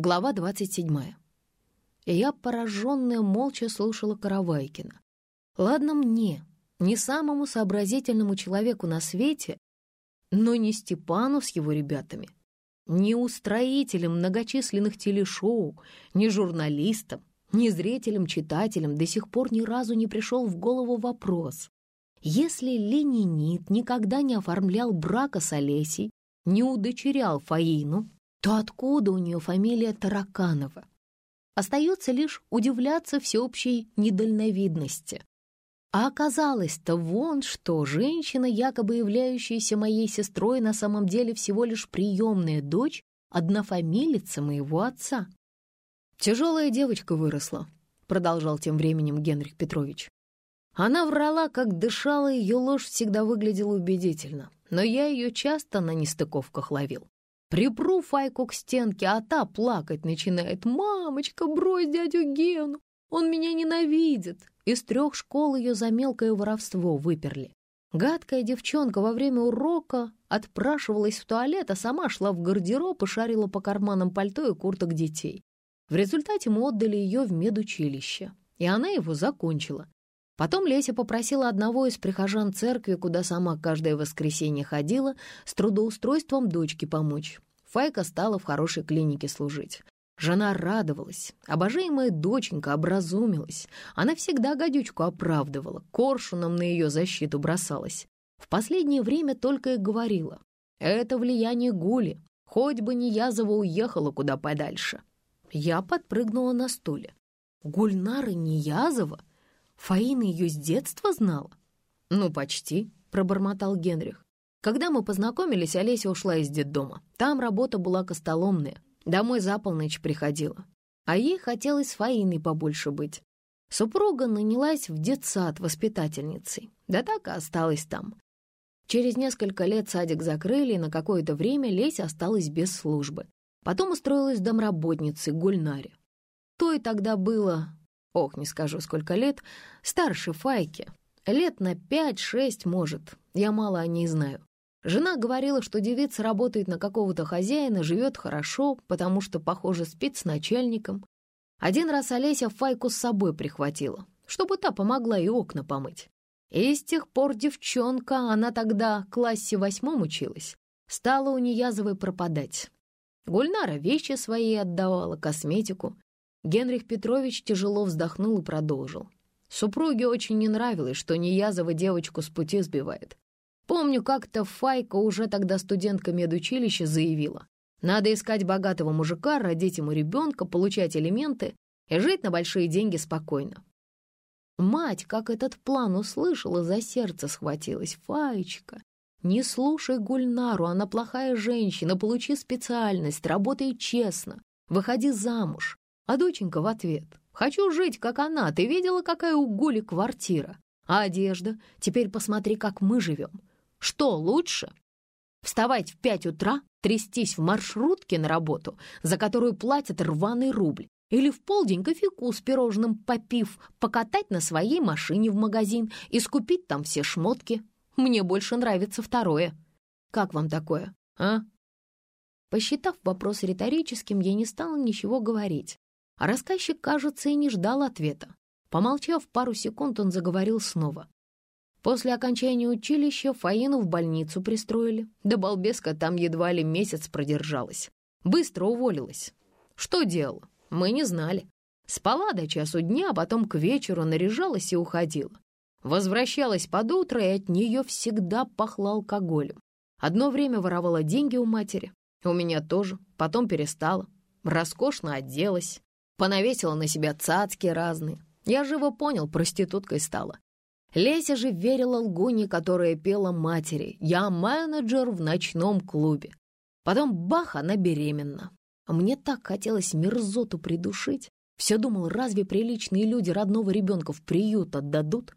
Глава 27. И я, пораженная, молча слушала Каравайкина. Ладно мне, не самому сообразительному человеку на свете, но не Степану с его ребятами, не устроителям многочисленных телешоу, не журналистам, не зрителям-читателям до сих пор ни разу не пришел в голову вопрос. Если Ленинит никогда не оформлял брака с Олесей, не удочерял Фаину, то откуда у нее фамилия Тараканова? Остается лишь удивляться всеобщей недальновидности. А оказалось-то вон что, женщина, якобы являющаяся моей сестрой, на самом деле всего лишь приемная дочь однофамилица моего отца. «Тяжелая девочка выросла», — продолжал тем временем Генрих Петрович. Она врала, как дышала, ее ложь всегда выглядела убедительно, но я ее часто на нестыковках ловил. Припру Файку к стенке, а та плакать начинает. «Мамочка, брось дядю Гену, он меня ненавидит!» Из трех школ ее за мелкое воровство выперли. Гадкая девчонка во время урока отпрашивалась в туалет, а сама шла в гардероб и шарила по карманам пальто и курток детей. В результате мы отдали ее в медучилище, и она его закончила. Потом Леся попросила одного из прихожан церкви, куда сама каждое воскресенье ходила, с трудоустройством дочки помочь. Файка стала в хорошей клинике служить. Жена радовалась. Обожаемая доченька образумилась. Она всегда гадючку оправдывала, коршуном на ее защиту бросалась. В последнее время только и говорила. Это влияние Гули. Хоть бы не Язова уехала куда подальше. Я подпрыгнула на стуле. Гульнара Ниязова? Фаина ее с детства знала? Ну, почти, пробормотал Генрих. Когда мы познакомились, Олеся ушла из детдома. Там работа была костоломная. Домой за полночь приходила. А ей хотелось с Фаиной побольше быть. Супруга нанялась в детсад воспитательницей. Да так и осталась там. Через несколько лет садик закрыли, и на какое-то время Леся осталась без службы. Потом устроилась домработницей Гульнаре. То и тогда было ох, не скажу сколько лет, старше Файки. Лет на пять-шесть, может, я мало о ней знаю. Жена говорила, что девица работает на какого-то хозяина, живет хорошо, потому что, похоже, спит с начальником. Один раз Олеся Файку с собой прихватила, чтобы та помогла и окна помыть. И с тех пор девчонка, она тогда в классе восьмом училась, стала у Неязовой пропадать. Гульнара вещи свои отдавала, косметику. Генрих Петрович тяжело вздохнул и продолжил. Супруге очень не нравилось, что Неязова девочку с пути сбивает. Помню, как-то Файка уже тогда студентка медучилища заявила. Надо искать богатого мужика, родить ему ребенка, получать элементы и жить на большие деньги спокойно. Мать, как этот план услышала, за сердце схватилась. Фаечка, не слушай Гульнару, она плохая женщина, получи специальность, работай честно, выходи замуж. А доченька в ответ. «Хочу жить, как она. Ты видела, какая у Гули квартира? А одежда? Теперь посмотри, как мы живем. Что лучше? Вставать в пять утра, трястись в маршрутке на работу, за которую платят рваный рубль, или в полдень кофейку с пирожным попив, покатать на своей машине в магазин и скупить там все шмотки. Мне больше нравится второе. Как вам такое, а?» Посчитав вопрос риторическим, я не стала ничего говорить. А рассказчик, кажется, и не ждал ответа. Помолчав пару секунд, он заговорил снова. После окончания училища Фаину в больницу пристроили. Да балбеска там едва ли месяц продержалась. Быстро уволилась. Что делала? Мы не знали. Спала до часу дня, а потом к вечеру наряжалась и уходила. Возвращалась под утро, и от нее всегда пахло алкоголем. Одно время воровала деньги у матери. У меня тоже. Потом перестала. Роскошно оделась. Понавесила на себя цацки разные. Я живо понял, проституткой стала. Леся же верила лгуне, которая пела матери. «Я менеджер в ночном клубе». Потом бах, она беременна. А мне так хотелось мерзоту придушить. Все думал, разве приличные люди родного ребенка в приют отдадут?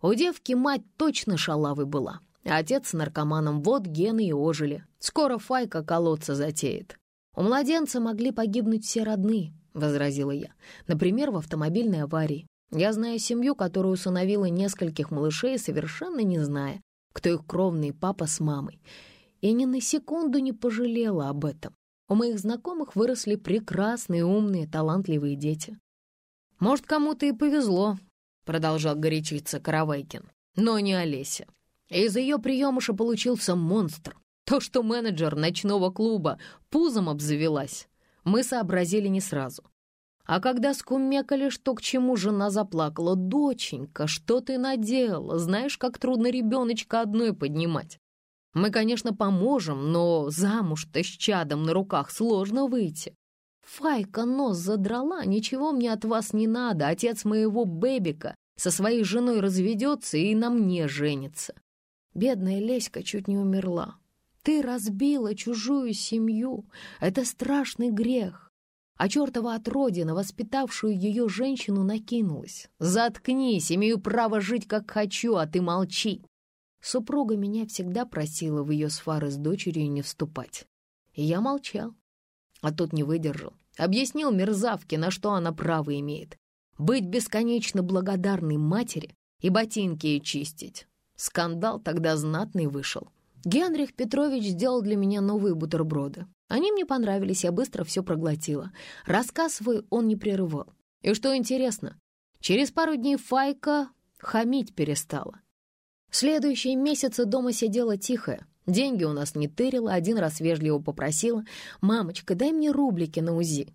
У девки мать точно шалавой была. Отец с наркоманом вот гены и ожили. Скоро Файка колодца затеет. У младенца могли погибнуть все родные. — возразила я. «Например, в автомобильной аварии. Я знаю семью, которая усыновила нескольких малышей, совершенно не зная, кто их кровный папа с мамой. И ни на секунду не пожалела об этом. У моих знакомых выросли прекрасные, умные, талантливые дети. «Может, кому-то и повезло», — продолжал горячиться Каравайкин, «но не Олеся. Из ее приемыша получился монстр. То, что менеджер ночного клуба пузом обзавелась, мы сообразили не сразу. А когда скумекали, что к чему, жена заплакала. «Доченька, что ты наделала? Знаешь, как трудно ребеночка одной поднимать. Мы, конечно, поможем, но замуж-то с чадом на руках сложно выйти. Файка нос задрала, ничего мне от вас не надо. Отец моего бэбика со своей женой разведется и на мне женится. Бедная Леська чуть не умерла. Ты разбила чужую семью. Это страшный грех а чертова отродина, воспитавшую ее женщину, накинулась. «Заткнись, имею право жить, как хочу, а ты молчи!» Супруга меня всегда просила в ее свары с дочерью не вступать. И я молчал. А тот не выдержал. Объяснил мерзавке, на что она право имеет. Быть бесконечно благодарной матери и ботинки ей чистить. Скандал тогда знатный вышел. Генрих Петрович сделал для меня новые бутерброды. Они мне понравились, я быстро все проглотила. Рассказ свой он не прерывал. И что интересно, через пару дней Файка хамить перестала. Следующие месяцы дома сидела тихая. Деньги у нас не тырила, один раз вежливо попросила. «Мамочка, дай мне рублики на УЗИ».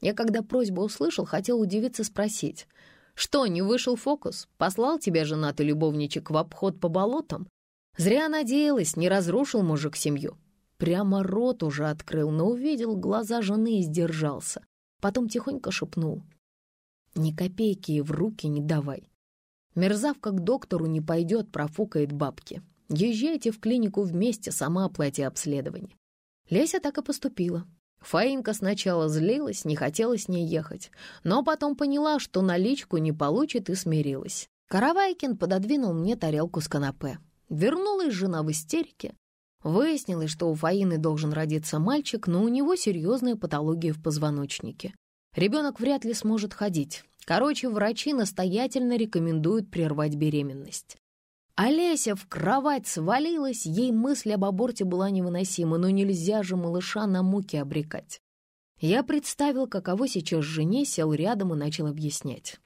Я, когда просьбу услышал, хотел удивиться спросить. «Что, не вышел фокус? Послал тебя женатый любовничек в обход по болотам? Зря надеялась, не разрушил мужик семью. Прямо рот уже открыл, но увидел глаза жены и сдержался. Потом тихонько шепнул. «Ни копейки и в руки не давай. Мерзавка к доктору не пойдет, профукает бабки. Езжайте в клинику вместе, сама оплати обследование». Леся так и поступила. Фаинка сначала злилась, не хотела с ней ехать, но потом поняла, что наличку не получит и смирилась. Каравайкин пододвинул мне тарелку с канапе. Вернулась жена в истерике. Выяснилось, что у Фаины должен родиться мальчик, но у него серьезная патология в позвоночнике. Ребенок вряд ли сможет ходить. Короче, врачи настоятельно рекомендуют прервать беременность. Олеся в кровать свалилась, ей мысль об аборте была невыносима, но нельзя же малыша на муки обрекать. Я представил, каково сейчас жене, сел рядом и начал объяснять.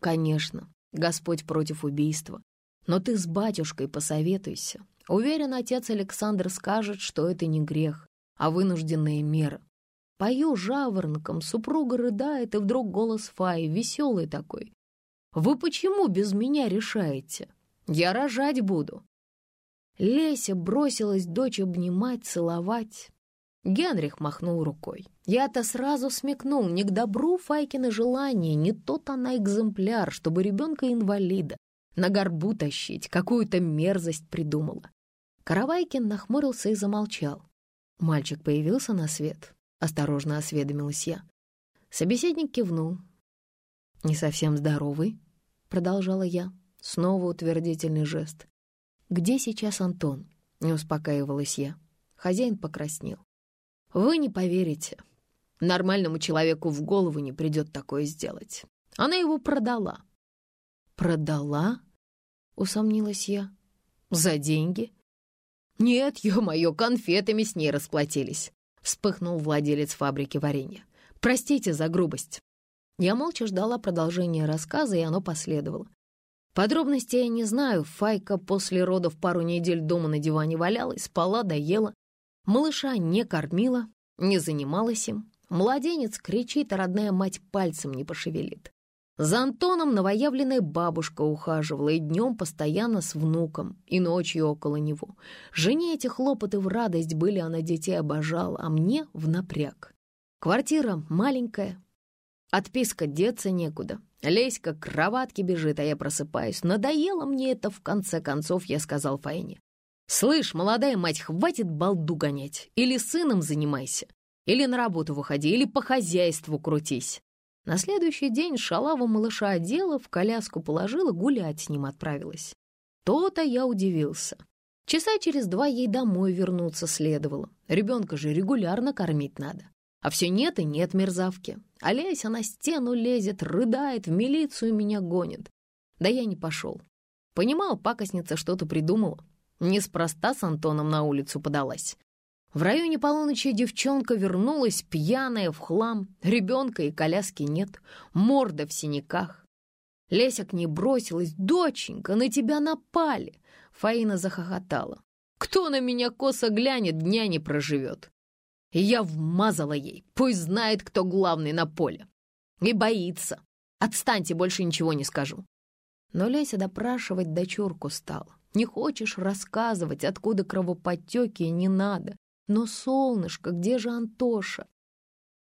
Конечно, Господь против убийства. Но ты с батюшкой посоветуйся. Уверен, отец Александр скажет, что это не грех, а вынужденная мера. Пою жаворонком, супруга рыдает, и вдруг голос Фаи, веселый такой. «Вы почему без меня решаете? Я рожать буду». Леся бросилась дочь обнимать, целовать. Генрих махнул рукой. Я-то сразу смекнул, не к добру Файкина желание, не тот она экземпляр, чтобы ребенка-инвалида на горбу тащить, какую-то мерзость придумала. Каравайкин нахмурился и замолчал. Мальчик появился на свет, осторожно осведомилась я. Собеседник кивнул. «Не совсем здоровый», — продолжала я. Снова утвердительный жест. «Где сейчас Антон?» — не успокаивалась я. Хозяин покраснел. «Вы не поверите. Нормальному человеку в голову не придет такое сделать. Она его продала». «Продала?» — усомнилась я. «За деньги?» «Нет, ё-моё, конфетами с ней расплатились», — вспыхнул владелец фабрики варенья. «Простите за грубость». Я молча ждала продолжения рассказа, и оно последовало. Подробностей я не знаю. Файка после родов пару недель дома на диване валялась, спала, доела. Малыша не кормила, не занималась им. Младенец кричит, а родная мать пальцем не пошевелит. За Антоном новоявленная бабушка ухаживала и днем постоянно с внуком, и ночью около него. Жене эти хлопоты в радость были, она детей обожала, а мне в напряг. Квартира маленькая, отписка деться некуда. Леська к кроватке бежит, а я просыпаюсь. Надоело мне это, в конце концов, я сказал Фаине. «Слышь, молодая мать, хватит балду гонять. Или сыном занимайся, или на работу выходи, или по хозяйству крутись». На следующий день шалава малыша одела, в коляску положила, гулять с ним отправилась. То-то я удивился. Часа через два ей домой вернуться следовало. Ребенка же регулярно кормить надо. А все нет и нет мерзавки. Олеся на стену лезет, рыдает, в милицию меня гонит. Да я не пошел. Понимал, пакостница что-то придумала. Неспроста с Антоном на улицу подалась. В районе полуночи девчонка вернулась, пьяная, в хлам. Ребенка и коляски нет, морда в синяках. Леся к ней бросилась. «Доченька, на тебя напали!» Фаина захохотала. «Кто на меня косо глянет, дня не проживет!» Я вмазала ей. Пусть знает, кто главный на поле. И боится. Отстаньте, больше ничего не скажу. Но Леся допрашивать дочурку стала. Не хочешь рассказывать, откуда кровоподтеки, не надо. Но, солнышко, где же Антоша?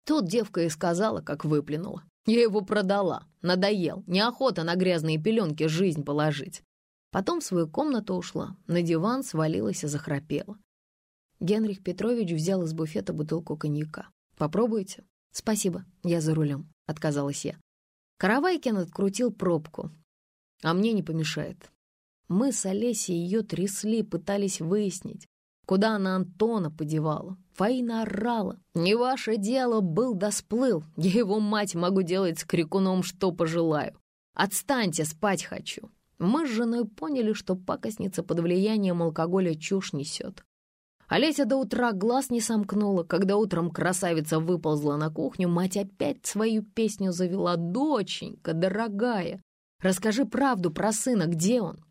Тут девка и сказала, как выплюнула. Я его продала, надоел, неохота на грязные пеленки жизнь положить. Потом в свою комнату ушла, на диван свалилась и захрапела. Генрих Петрович взял из буфета бутылку коньяка. «Попробуйте?» «Спасибо, я за рулем», — отказалась я. Каравайкин открутил пробку. «А мне не помешает». Мы с Олесей ее трясли, пытались выяснить, Куда она Антона подевала? Фаина орала. «Не ваше дело, был да сплыл. Я его мать могу делать с крикуном, что пожелаю. Отстаньте, спать хочу». Мы с женой поняли, что пакостница под влиянием алкоголя чушь несет. Олеся до утра глаз не сомкнула. Когда утром красавица выползла на кухню, мать опять свою песню завела. «Доченька, дорогая, расскажи правду про сына, где он?»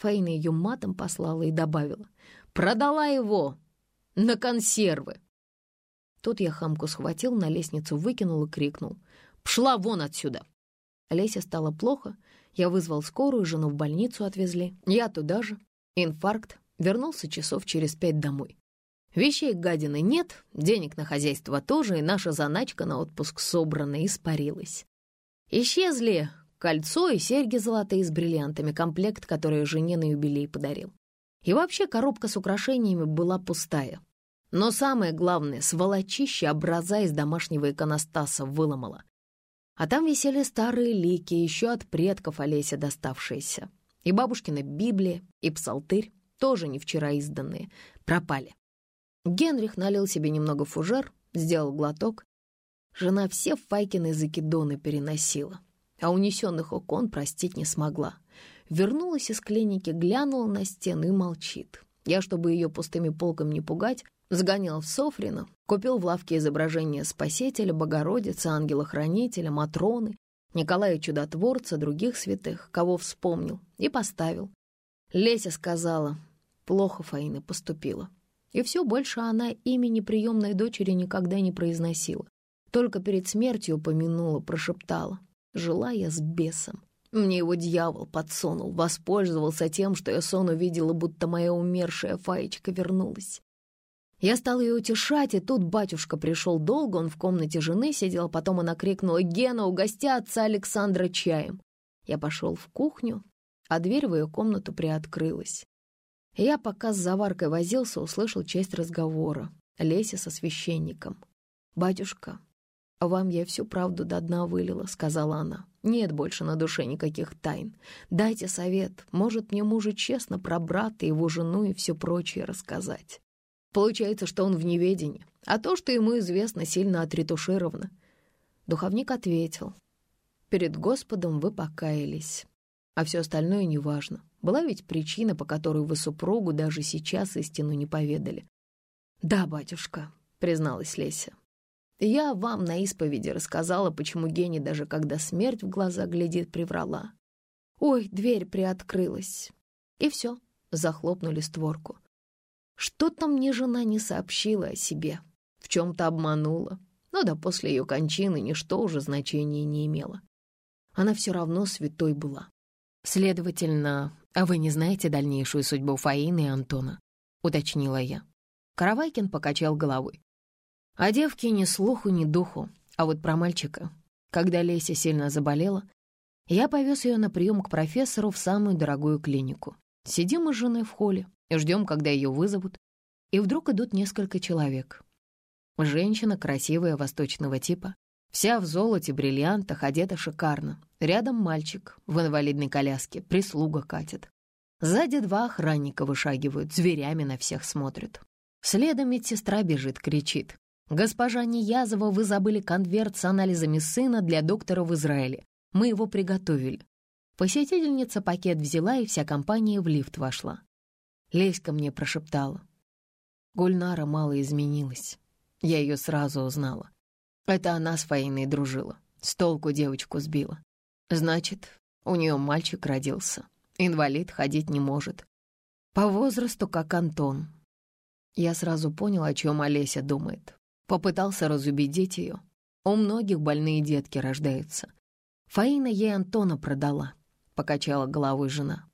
Фаина ее матом послала и добавила. Продала его на консервы. Тут я хамку схватил, на лестницу выкинул и крикнул. «Пшла вон отсюда!» Лесе стало плохо. Я вызвал скорую, жену в больницу отвезли. Я туда же. Инфаркт. Вернулся часов через пять домой. Вещей гадины нет, денег на хозяйство тоже, и наша заначка на отпуск собрана, испарилась. Исчезли кольцо и серьги золотые с бриллиантами, комплект, который жене на юбилей подарил. И вообще коробка с украшениями была пустая. Но самое главное, сволочище образа из домашнего иконостаса выломала. А там висели старые лики, еще от предков Олеся доставшиеся. И бабушкина Библия, и псалтырь, тоже не вчера изданные, пропали. Генрих налил себе немного фужер, сделал глоток. Жена все Файкины закидоны переносила, а унесенных окон простить не смогла. Вернулась из клиники, глянула на стену и молчит. Я, чтобы ее пустыми полками не пугать, сгонял в Софрино, купил в лавке изображения Спасителя, Богородицы, Ангела-Хранителя, Матроны, Николая Чудотворца, других святых, кого вспомнил, и поставил. Леся сказала, плохо Фаина поступила. И все больше она имени приемной дочери никогда не произносила. Только перед смертью упомянула, прошептала. Жила я с бесом. Мне его дьявол подсунул, воспользовался тем, что я сон увидела, будто моя умершая Фаечка вернулась. Я стала ее утешать, и тут батюшка пришел долго, он в комнате жены сидел, потом она крикнула «Гена, угости отца Александра чаем!» Я пошел в кухню, а дверь в ее комнату приоткрылась. Я, пока с заваркой возился, услышал часть разговора. Леся со священником. «Батюшка, вам я всю правду до дна вылила», — сказала она. Нет больше на душе никаких тайн. Дайте совет, может мне мужу честно про брата, его жену и все прочее рассказать. Получается, что он в неведении, а то, что ему известно, сильно отретушировано. Духовник ответил. Перед Господом вы покаялись, а все остальное неважно. Была ведь причина, по которой вы супругу даже сейчас истину не поведали. «Да, батюшка», — призналась Леся. Я вам на исповеди рассказала, почему Гене даже когда смерть в глаза глядит, приврала. Ой, дверь приоткрылась. И все, захлопнули створку. Что-то мне жена не сообщила о себе, в чем-то обманула. Но да после ее кончины ничто уже значения не имело. Она все равно святой была. Следовательно, а вы не знаете дальнейшую судьбу Фаины и Антона? Уточнила я. Каравайкин покачал головой. А девки ни слуху, ни духу. А вот про мальчика. Когда Леся сильно заболела, я повез ее на прием к профессору в самую дорогую клинику. Сидим мы с женой в холле и ждем, когда ее вызовут. И вдруг идут несколько человек. Женщина красивая, восточного типа, вся в золоте, бриллиантах, одета шикарно. Рядом мальчик в инвалидной коляске, прислуга катит. Сзади два охранника вышагивают, зверями на всех смотрят. Следом медсестра бежит, кричит. «Госпожа Ниязова, вы забыли конверт с анализами сына для доктора в Израиле. Мы его приготовили». Посетительница пакет взяла, и вся компания в лифт вошла. Леська мне прошептала. Гульнара мало изменилась. Я ее сразу узнала. Это она с Фаиной дружила, с толку девочку сбила. Значит, у нее мальчик родился. Инвалид ходить не может. По возрасту, как Антон. Я сразу понял, о чем Олеся думает. Попытался разубедить ее. У многих больные детки рождаются. Фаина ей Антона продала, покачала головой жена.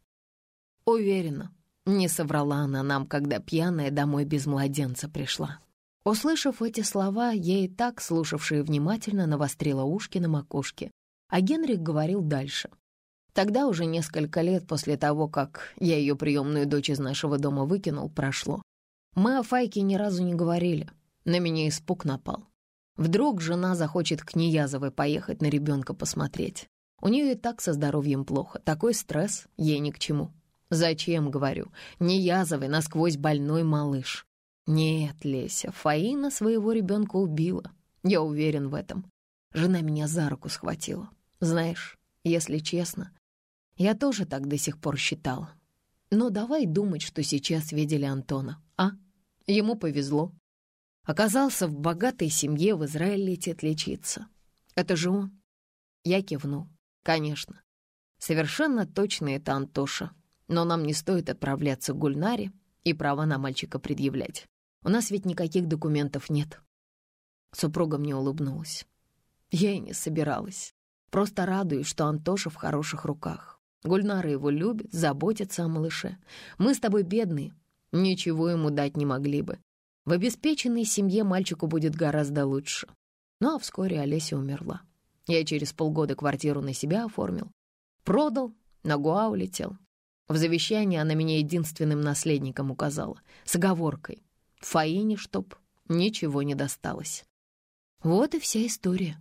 Уверена, не соврала она нам, когда пьяная домой без младенца пришла. Услышав эти слова, я и так, слушавшая внимательно, навострила ушки на макушке, а Генрих говорил дальше. Тогда уже несколько лет после того, как я ее приемную дочь из нашего дома выкинул, прошло. Мы о Файке ни разу не говорили. На меня испуг напал. Вдруг жена захочет к Неязовой поехать на ребенка посмотреть. У нее и так со здоровьем плохо. Такой стресс ей ни к чему. Зачем, говорю, Неязовой насквозь больной малыш. Нет, Леся, Фаина своего ребенка убила. Я уверен в этом. Жена меня за руку схватила. Знаешь, если честно, я тоже так до сих пор считала. Но давай думать, что сейчас видели Антона, а? Ему повезло. Оказался в богатой семье, в Израиль летит лечиться. Это же он. Я кивнул. Конечно. Совершенно точно это Антоша. Но нам не стоит отправляться к Гульнаре и права на мальчика предъявлять. У нас ведь никаких документов нет. Супруга мне улыбнулась. Я и не собиралась. Просто радуюсь, что Антоша в хороших руках. Гульнара его любит, заботится о малыше. Мы с тобой бедные, ничего ему дать не могли бы. В обеспеченной семье мальчику будет гораздо лучше. Ну а вскоре Олеся умерла. Я через полгода квартиру на себя оформил. Продал, на Гуа улетел. В завещании она меня единственным наследником указала, с оговоркой. Фаине, чтоб ничего не досталось. Вот и вся история.